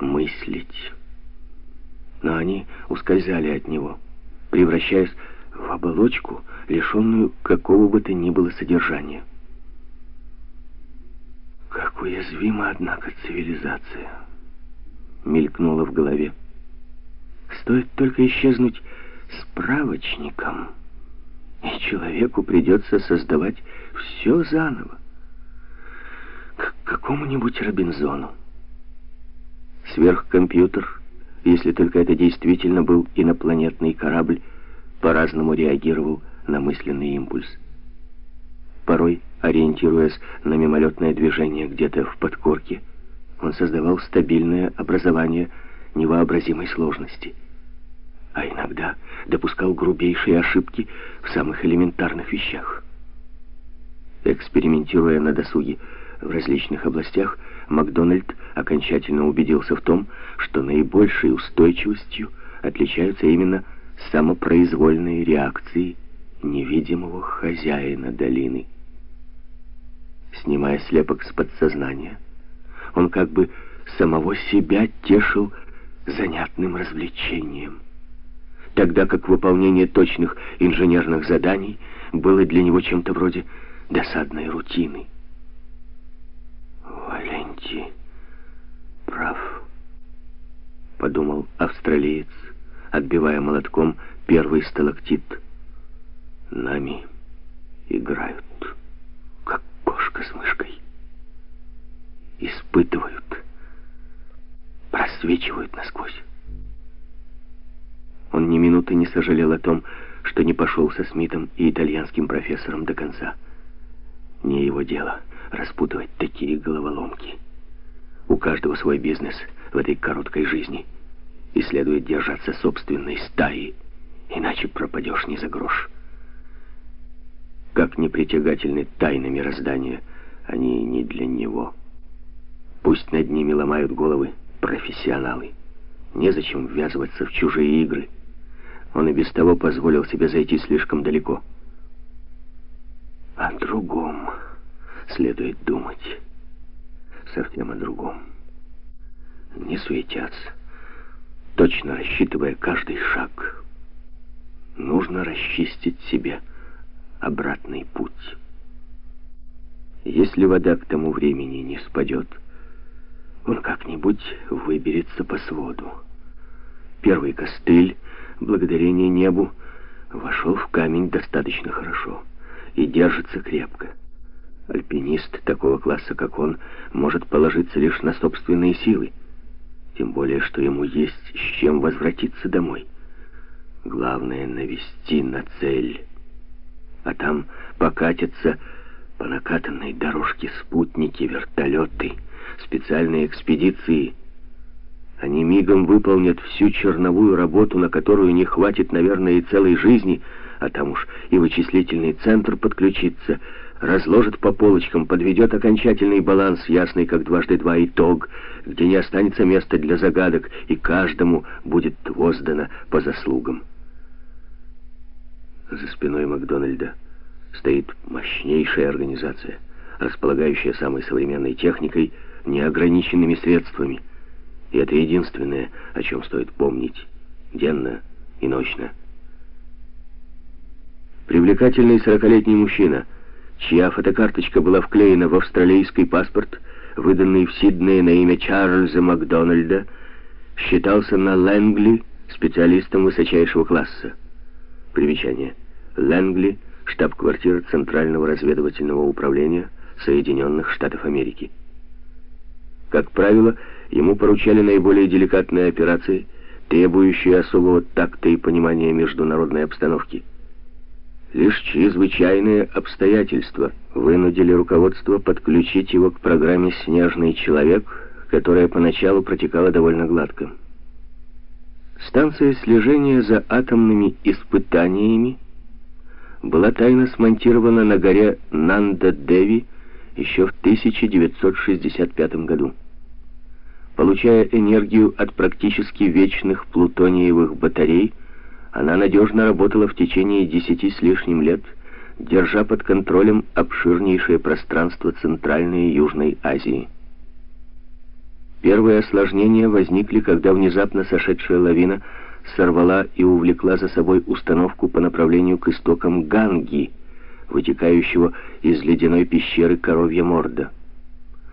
мыслить. Но они ускользали от него, превращаясь в оболочку, лишенную какого бы то ни было содержания. Как уязвима, однако, цивилизация, мелькнула в голове. Стоит только исчезнуть справочником, и человеку придется создавать все заново, к какому-нибудь Робинзону. Сверхкомпьютер, если только это действительно был инопланетный корабль, по-разному реагировал на мысленный импульс. Порой, ориентируясь на мимолетное движение где-то в подкорке, он создавал стабильное образование невообразимой сложности. А иногда допускал грубейшие ошибки в самых элементарных вещах. Экспериментируя на досуге в различных областях, Макдональд окончательно убедился в том, что наибольшей устойчивостью отличаются именно самопроизвольные реакции невидимого хозяина долины. Снимая слепок с подсознания, он как бы самого себя тешил занятным развлечением, тогда как выполнение точных инженерных заданий было для него чем-то вроде досадной рутины. «Валенти прав», — подумал австралиец, отбивая молотком первый сталактит. «Нами играют, как кошка с мышкой. Испытывают, просвечивают насквозь». Он ни минуты не сожалел о том, что не пошел со Смитом и итальянским профессором до конца. Не его дело распутывать такие головоломки. У каждого свой бизнес в этой короткой жизни. И следует держаться собственной стаи, иначе пропадешь не за грош. Как непритягательны тайны мироздания, они не для него. Пусть над ними ломают головы профессионалы. Незачем ввязываться в чужие игры. Он и без того позволил себе зайти слишком далеко. О другом следует думать. Совсем о другом. Не суетятся, точно рассчитывая каждый шаг. Нужно расчистить себе обратный путь. Если вода к тому времени не спадет, он как-нибудь выберется по своду. Первый костыль благодарение небу, вошел в камень достаточно хорошо и держится крепко. Альпинист такого класса, как он, может положиться лишь на собственные силы, тем более, что ему есть с чем возвратиться домой. Главное — навести на цель, а там покатятся по накатанной дорожке спутники, вертолеты, специальные экспедиции — они мигом выполнят всю черновую работу, на которую не хватит, наверное, и целой жизни, а там уж и вычислительный центр подключится, разложит по полочкам, подведет окончательный баланс, ясный как дважды два итог, где не останется места для загадок, и каждому будет воздано по заслугам. За спиной Макдональда стоит мощнейшая организация, располагающая самой современной техникой, неограниченными средствами — и это единственное, о чем стоит помнить, денно и ночно. Привлекательный сорокалетний мужчина, чья фотокарточка была вклеена в австралийский паспорт, выданный в Сиднее на имя Чарльза Макдональда, считался на Лэнгли специалистом высочайшего класса. Примечание. Лэнгли — штаб-квартира Центрального разведывательного управления Соединенных Штатов Америки. Как правило, ему поручали наиболее деликатные операции, требующие особого такта и понимания международной обстановки. Лишь чрезвычайные обстоятельства вынудили руководство подключить его к программе «Снежный человек», которая поначалу протекала довольно гладко. Станция слежения за атомными испытаниями была тайно смонтирована на горе Нанда-Деви еще в 1965 году. Получая энергию от практически вечных плутониевых батарей, она надежно работала в течение десяти с лишним лет, держа под контролем обширнейшее пространство Центральной и Южной Азии. Первые осложнения возникли, когда внезапно сошедшая лавина сорвала и увлекла за собой установку по направлению к истокам Ганги, вытекающего из ледяной пещеры Коровья Морда.